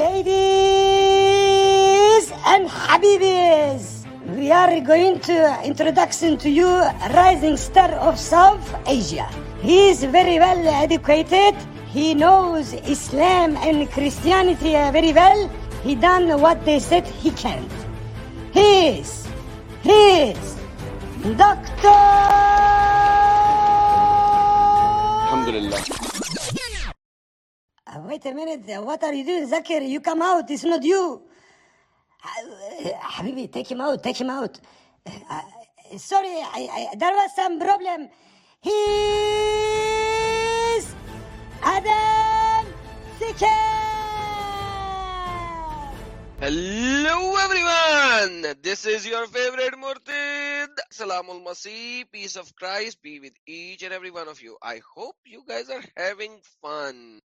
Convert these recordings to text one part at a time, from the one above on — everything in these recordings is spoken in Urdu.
Ladies and Habibis, we are going to introduction to you rising star of South Asia. He is very well educated. He knows Islam and Christianity very well. He done what they said he can. He is, he is Doctor. Alhamdulillah. Uh, wait a minute. What are you doing, Zakir? You come out. It's not you. Habibi, take him out. Take him out. Uh, sorry, I, I, there was some problem. He's Adam Sikar. Hello everyone. This is your favorite Murtid. Salamul Masih. Peace of Christ be with each and every one of you. I hope you guys are having fun.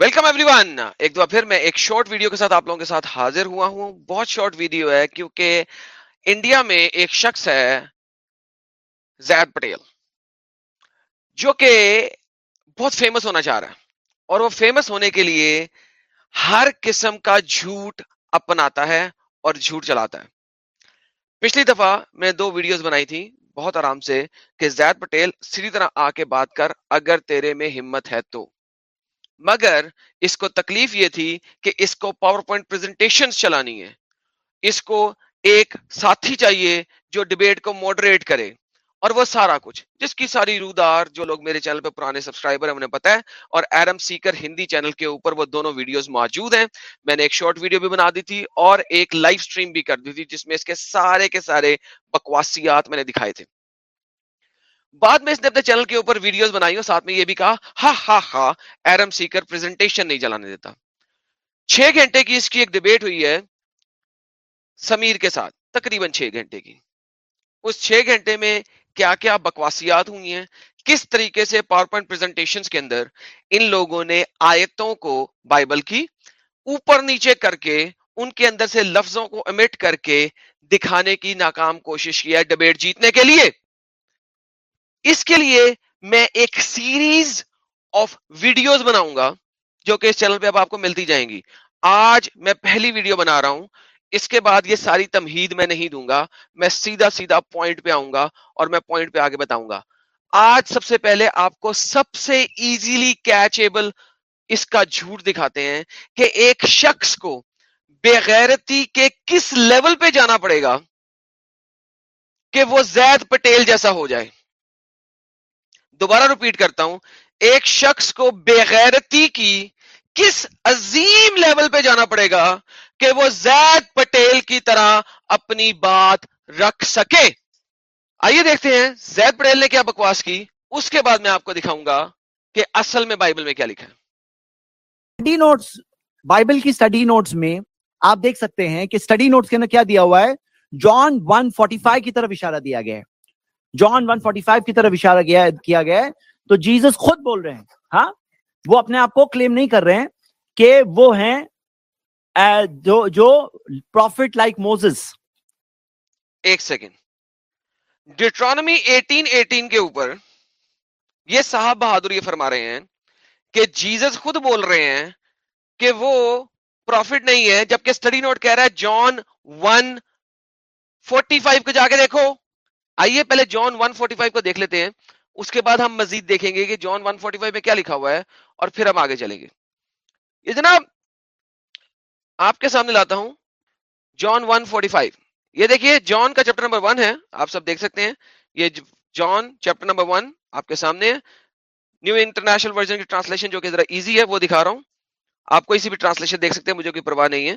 Welcome everyone ایک دفعہ پھر میں ایک شارٹ ویڈیو کے ساتھ آپ لوگوں کے ساتھ حاضر ہوا ہوں۔ بہت شارٹ ویڈیو ہے کیونکہ انڈیا میں ایک شخص ہے زید پٹیل، جو کہ بہت فیمس ہونا چاہ رہا ہے۔ اور وہ فیمس ہونے کے لیے ہر قسم کا جھوٹ اپناتا ہے اور جھوٹ چلاتا ہے۔ پچھلی دفعہ میں دو ویڈیوز بنائی تھی بہت آرام سے کہ زید پٹیل سیدھی طرح آ کے بات کر، اگر تیرے میں ہمت ہے تو۔ مگر اس کو تکلیف یہ تھی کہ اس کو پاور پوائنٹ پریزنٹیشن چلانی ہے اس کو ایک ساتھی چاہیے جو ڈبیٹ کو ماڈریٹ کرے اور وہ سارا کچھ۔ جس کی ساری رودار جو لوگ میرے چینل پہ پرانے سبسکرائبر ہیں، انہیں پتا ہے۔ اور ایرم سیکر ہندی چینل کے اوپر وہ دونوں ویڈیوز موجود ہیں۔ میں نے ایک شارٹ ویڈیو بھی بنا دی تھی اور ایک لائف سٹریم بھی کر دی تھی، جس میں اس کے سارے کے سارے بکواسیات میں نے دکھائے تھے۔ بعد میں اس نے اپنے چینل کے اوپر ویڈیوز بنائی اور ساتھ میں یہ بھی کہا، ہا ہا ہا ایرم سیکر پریزنٹیشن نہیں جلانے دیتا۔ چھ گھنٹے کی اس کی ایک ڈبیٹ ہوئی ہے سمیر کے ساتھ، تقریباً چھ گھنٹے کی۔ اس چھ گھنٹے میں کیا کیا بکواسیات ہوئی ہیں؟ کس طریقے سے پاور پوائنٹ پریزنٹیشن کے اندر ان لوگوں نے آیتوں کو بائبل کی اوپر نیچے کر کے، ان کے اندر سے لفظوں کو امٹ کر کے دکھانے کی ناکام کوشش کیا ڈبیٹ جیتنے کے لیے؟ اس کے لیے میں ایک سیریز آف ویڈیوز بناؤں گا، جو کہ اس چینل پہ اب آپ کو ملتی جائیں گی۔ آج میں پہلی ویڈیو بنا رہا ہوں۔ اس کے بعد یہ ساری تمہید میں نہیں دوں گا۔ میں سیدھا سیدھا پوائنٹ پہ آؤں گا اور میں پوائنٹ پہ آگے بتاؤں گا۔ آج سب سے پہلے آپ کو سب سے ایزیلی کیچیبل اس کا جھوٹ دکھاتے ہیں کہ ایک شخص کو بے غیرتی کے کس لیول پہ جانا پڑے گا کہ وہ زید پٹیل جیسا ہو جائے۔ دوبارہ رپیٹ کرتا ہوں، ایک شخص کو بے غیرتی کی کس عظیم لیول پہ جانا پڑے گا کہ وہ زید پٹیل کی طرح اپنی بات رکھ سکے؟ آئیے دیکھتے ہیں، زید پٹیل نے کیا بکواس کی؟ اس کے بعد میں آپ کو دکھاؤں گا کہ اصل میں بائبل میں کیا لکھا ہے۔ نوٹس بائبل کی اسٹڈی نوٹس میں آپ دیکھ سکتے ہیں کہ اسٹڈی نوٹس کے اندر کیا دیا ہوا ہے؟ جان 145 کی طرف اشارہ دیا گیا ہے۔ جان 145 کی طرف اشارہ گیا کیا گیا ہے۔ تو جیزس خود بول رہے ہیں ہاں؟ وہ اپنے آپ کو کلیم نہیں کر رہے ہیں کہ وہ ہیں جو جو پروفٹ لائک موزز ایک سیکنڈ۔ ڈیٹرانمی 1818 کے اوپر یہ صاحب بہادر یہ فرما رہے ہیں کہ جیزس خود بول رہے ہیں کہ وہ پروفٹ نہیں ہے، جبکہ اسٹڈی نوٹ کہہ رہا ہے جان 145 کو جا کے دیکھو۔ آئیے پہلے جان 145 کو دیکھ لیتے ہیں۔ اس کے بعد ہم مزید دیکھیں گے کہ جان 145 میں کیا لکھا ہوا ہے اور پھر ہم آگے چلیں گے۔ یہ جناب آپ کے سامنے لاتا ہوں۔ جان 145 یہ دیکھیے جان کا چیپٹر نمبر 1 ہے۔ آپ سب دیکھ سکتے ہیں۔ یہ جان چیپٹر نمبر 1 آپ کے سامنے نیو انٹرنیشنل ورژن کی ٹرانسلیشن جو کہ ذرا ایزی ہے وہ دکھا رہا ہوں۔ آپ کوئی اسی بھی ٹرانسلیشن دیکھ سکتے ہیں، مجھے کوئی پرواہ نہیں ہے۔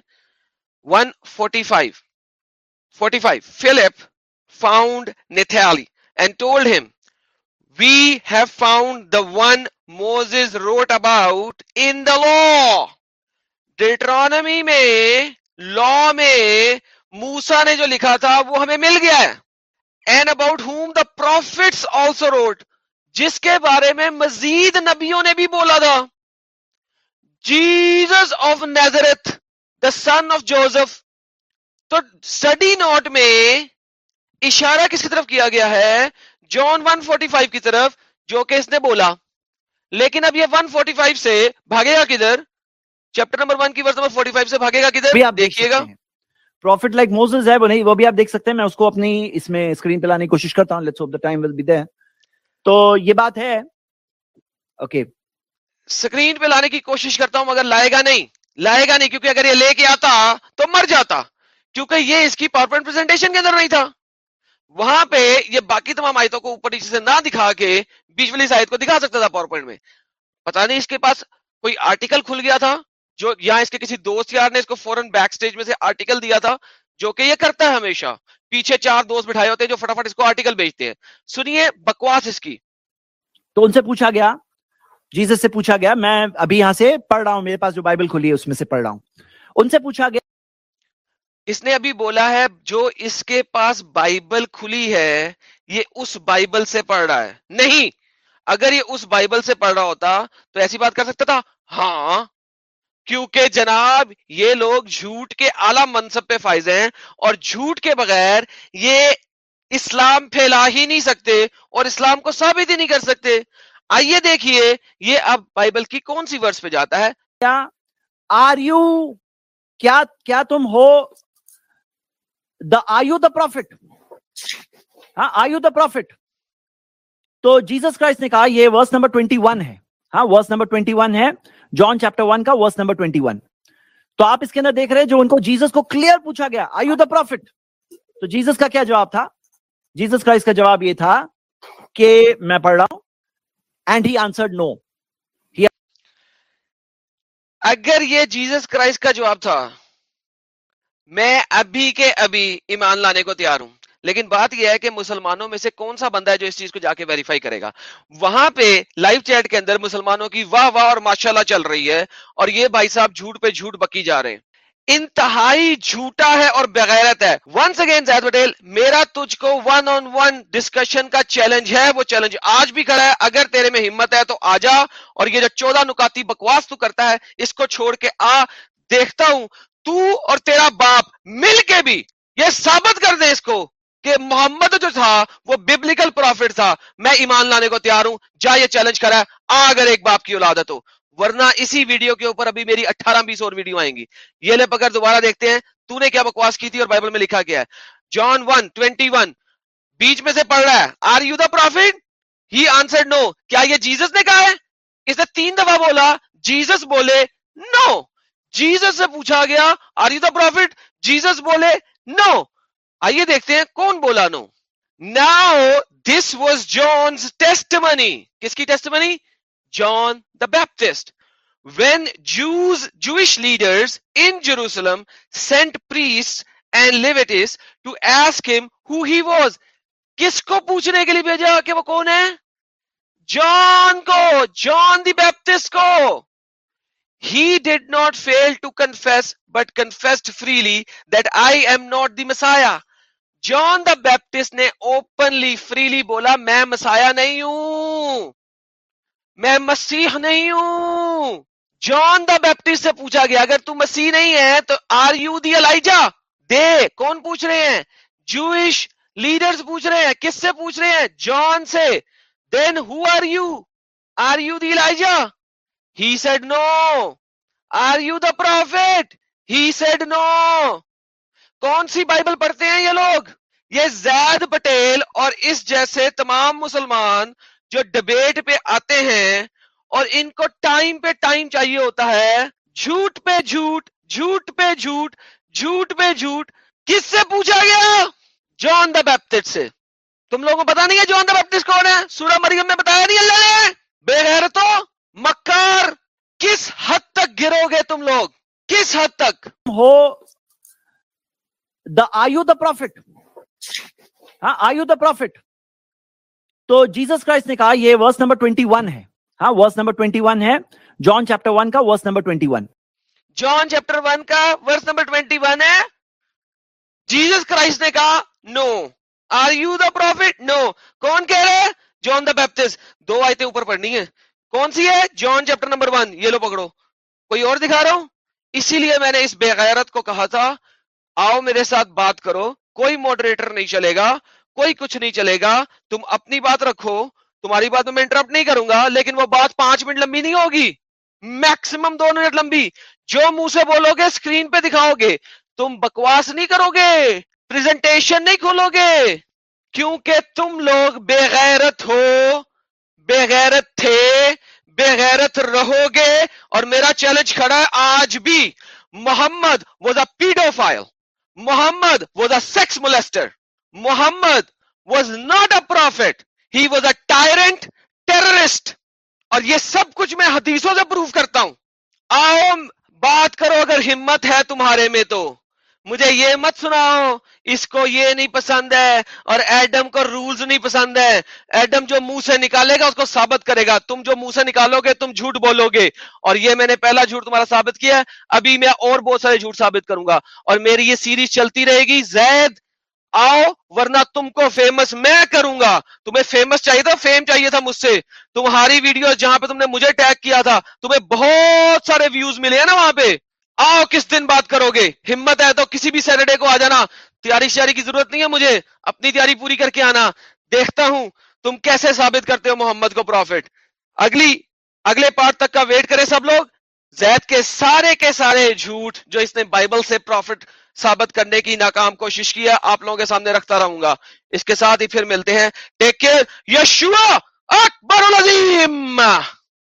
145 45 Philip found Nathali and told him, We have found the one Moses wrote about in the law. Deuteronomy میں law میں Musa ne jo likha tha, wo ہمیں mil gaya hai. And about whom the prophets also wrote, جس کے بارے میں مزید نبیوں نے بھی بولا تھا Jesus of Nazareth the son of Joseph تو اسٹڈی نوٹ میں اشارہ کس کی طرف کیا گیا ہے؟ جون 145 کی طرف جو کہ اس نے بولا۔ لیکن اب یہ 145 سے بھاگے گا کدھر؟ چیپٹر نمبر 1 کی ورس نمبر 45 سے بھاگے گا کدھر؟ آپ دیکھیے گا۔ پروفٹ لائک موزز ہے وہ نہیں وہ بھی آپ دیکھ سکتے ہیں۔ میں اس کو اپنی اس میں سکرین پہ لانے کی کوشش کرتا ہوں۔ Let's hope the time will be there تو یہ بات ہے۔ اوکے سکرین پہ لانے کی کوشش کرتا ہوں مگر لائے گا نہیں۔ لائے گا نہیں کیونکہ اگر یہ لے کے آتا تو مر جاتا۔ کیونکہ یہ اس کی پاور پوائنٹ پریزنٹیشن کے اندر نہیں تھا۔ وہاں پہ یہ باقی تمام آیتوں کو اوپر نیچے سے نہ دکھا کے بیچ والی آیت کو دکھا سکتا تھا پاور پوائنٹ میں۔ پتا نہیں اس کے پاس کوئی آرٹیکل کھل گیا تھا جو یا اس کے کسی دوست یار نے اس کو فوراً بیک سٹیج میں سے آرٹیکل دیا تھا جو کہ یہ کرتا ہے ہمیشہ۔ پیچھے چار دوست بٹھائے ہوتے ہیں جو فٹافٹ اس کو آرٹیکل بیچتے ہیں۔ سنیے بکواس اس کی۔ تو ان سے پوچھا گیا جیزس سے پوچھا گیا، میں ابھی یہاں سے پڑھ رہا ہوں، میرے پاس جو بائبل کھلی ہے اس میں سے پڑھ رہا ہوں۔ ان سے پوچھا گیا اس نے ابھی بولا ہے، جو اس کے پاس بائبل کھلی ہے، یہ اس بائبل سے پڑھ رہا ہے۔ نہیں، اگر یہ اس بائبل سے پڑھ رہا ہوتا تو ایسی بات کر سکتا تھا۔ ہاں کیونکہ جناب یہ لوگ جھوٹ کے اعلی منصب پہ فائز ہیں اور جھوٹ کے بغیر یہ اسلام پھیلا ہی نہیں سکتے اور اسلام کو ثابت ہی نہیں کر سکتے۔ آئیے دیکھیے، یہ اب بائبل کی کون سی ورس پہ جاتا ہے؟ کیا آر یو؟ کیا کیا تم ہو دا آیو دا پروفٹ ہاں آیو دا پروفٹ تو جیسس کرائسٹ نے کہا، یہ ورس نمبر 21 ہے. ہاں ورس نمبر 21 ہے. جان چیپٹر 1 کا ورس نمبر 21 تو آپ اس کے اندر دیکھ رہے ہیں جو ان کو جیسس کو کلیئر پوچھا گیا آیو دا پروفٹ تو جیسس کا کیا جواب تھا؟ جیسس کرائسٹ کا جواب یہ تھا کہ میں پڑھ رہا ہوں اینڈ ہی آنسرڈ نو اگر یہ جیزس کرائسٹ کا جواب تھا میں ابھی کے ابھی ایمان لانے کو تیار ہوں۔ لیکن بات یہ ہے کہ مسلمانوں میں سے کون سا بندہ ہے جو اس چیز کو جا کے ویریفائی کرے گا؟ وہاں پہ لائیو چیٹ کے اندر مسلمانوں کی واہ واہ اور ماشاءاللہ چل رہی ہے اور یہ بھائی صاحب جھوٹ پہ جھوٹ بکی جا رہے ہیں۔ انتہائی جھوٹا ہے اور بغیرت ہے۔ ونس اگین زید پٹیل میرا تجھ کو ون آن ون ڈسکشن کا چیلنج ہے۔ وہ چیلنج آج بھی کھڑا ہے۔ اگر تیرے میں ہمت ہے تو آ جا۔ اور یہ جو چودہ نکاتی بکواس تو کرتا ہے، اس کو چھوڑ کے آ۔ دیکھتا ہوں تو اور تیرا باپ مل کے بھی یہ ثابت کر دے اس کو کہ محمد جو تھا وہ ببلیکل پروفٹ تھا۔ میں ایمان لانے کو تیار ہوں۔ جا یہ چیلنج کرا۔ ہے آ اگر ایک باپ کی اولادت ہو ورنہ اسی ویڈیو کے اوپر ابھی میری اٹھارہ بیس اور ویڈیو آئیں گی۔ یہ لے پکڑ، دوبارہ دیکھتے ہیں۔ تو نے کیا بکواس کی تھی اور بائبل میں لکھا گیا ہے۔ جان ون ٹوینٹی ون بیچ میں سے پڑھ رہا ہے۔ Are you the prophet he answer no کیا یہ جیزس نے کہا ہے؟ اس نے تین دفعہ بولا۔ جیزس بولے نو جیزس سے پوچھا گیا are you the prophet Jesus بولے نو آئیے دیکھتے ہیں کون بولا no. Now this was John's testimony کس کی testimony John the Baptist when Jews Jewish leaders in Jerusalem sent priests and Levites to ask him who he was کس کو پوچھنے کے لیے بھیجا کہ وہ کون ہے؟ جان کو جان دی بیپٹسٹ کو. He did not fail to confess, but confessed freely that I am not the Messiah. John the Baptist نے اوپنلی فریلی بولا میں مسایا نہیں ہوں میں مسیح نہیں ہوں جان دا بیپٹسٹ سے پوچھا گیا اگر تو مسیح نہیں ہے تو آر یو دی الائجا دے کون پوچھ رہے ہیں جوش لیڈرز پوچھ رہے ہیں کس سے پوچھ رہے ہیں جان سے then who are you are you the Elijah He said no. Are you the prophet? He said no. کون سی بائبل پڑھتے ہیں یہ لوگ یہ زید پٹیل اور اس جیسے تمام مسلمان جو ڈبیٹ پہ آتے ہیں اور ان کو ٹائم پہ ٹائم چاہیے ہوتا ہے، جھوٹ پہ جھوٹ جھوٹ پہ جھوٹ جھوٹ پہ جھوٹ، کس سے پوچھا گیا جان دا بیپٹسٹ سے تم لوگوں کو پتا نہیں ہے جان دا بیپٹسٹ کون ہے سورہ مریم میں بتایا نہیں اللہ نے بے غیرتوں مکار کس حد تک گرو گے تم لوگ؟ کس حد تک؟ Who the are you the prophet? ہاں آیو دا پروفٹ؟ تو جیسس کرائسٹ نے کہا یہ ورس نمبر 21 ہے۔ ہاں ورس نمبر 21 ہے۔ جان چیپٹر 1 کا ورس نمبر 21 جان چیپٹر 1 کا ورس نمبر 21 ہے۔ جیسس کرائسٹ نے کہا no. Are you the prophet? No. کون کہہ رہے جان دا بیپٹسٹ۔ دو آیتیں اوپر پڑھنی ہے کون سی ہے؟ جان چیپٹر نمبر ون یہ لو پکڑو۔ کوئی اور دکھا رہا ہوں؟ اسی لیے میں نے اس بے غیرت کو کہا تھا، آؤ میرے ساتھ بات کرو۔ کوئی ماڈریٹر نہیں چلے گا، کوئی کچھ نہیں چلے گا۔ تم اپنی بات رکھو۔ تمہاری بات میں انٹرپٹ نہیں کروں گا، لیکن وہ بات پانچ منٹ لمبی نہیں ہوگی۔ میکسیمم دو منٹ لمبی۔ جو منہ سے بولو گے اسکرین پہ دکھاؤ گے۔ تم بکواس نہیں کرو گے۔ پریزنٹیشن نہیں کھولو گے۔ کیونکہ تم لوگ بے غیرت ہو۔ بے غیرت تھے بے غیرت رہو گے اور میرا چیلنج کھڑا ہے آج بھی۔ Muhammad was a paedophile Muhammad was a sex molester Muhammad was not a prophet he was a tyrant terrorist اور یہ سب کچھ میں حدیثوں سے پروف کرتا ہوں۔ آؤ، بات کرو، اگر ہمت ہے تمہارے میں تو۔ مجھے یہ مت سناؤ، اس کو یہ نہیں پسند ہے اور ایڈم کو رولز نہیں پسند ہے۔ ایڈم جو منہ سے نکالے گا، اس کو ثابت کرے گا۔ تم جو منہ سے نکالو گے، تم جھوٹ بولو گے۔ اور یہ میں نے پہلا جھوٹ تمہارا ثابت کیا ہے۔ ابھی میں اور بہت سارے جھوٹ ثابت کروں گا۔ اور میری یہ سیریز چلتی رہے گی۔ زید، آؤ، ورنہ تم کو فیمس میں کروں گا۔ تمہیں فیمس چاہیے تھا فیم چاہیے تھا مجھ سے۔ تمہاری ویڈیو جہاں پہ تم نے مجھے ٹیگ کیا تھا، تمہیں بہت سارے ویوز ملے ہیں نا وہاں پہ۔ آؤ کس دن بات کرو گے؟ ہمت ہے تو کسی بھی سیٹرڈے کو آ جانا۔ تیاری شیاری کی ضرورت نہیں ہے مجھے۔ اپنی تیاری پوری کر کے آنا۔ دیکھتا ہوں تم کیسے ثابت کرتے ہو محمد کو پروفٹ اگلی، اگلے پارٹ تک کا ویٹ کرے سب لوگ۔ زید کے سارے کے سارے جھوٹ جو اس نے بائبل سے پروفٹ ثابت کرنے کی ناکام کوشش کی ہے، آپ لوگوں کے سامنے رکھتا رہوں گا۔ اس کے ساتھ ہی پھر ملتے ہیں۔ ٹیک کیئر یشوا اکبر العظیم!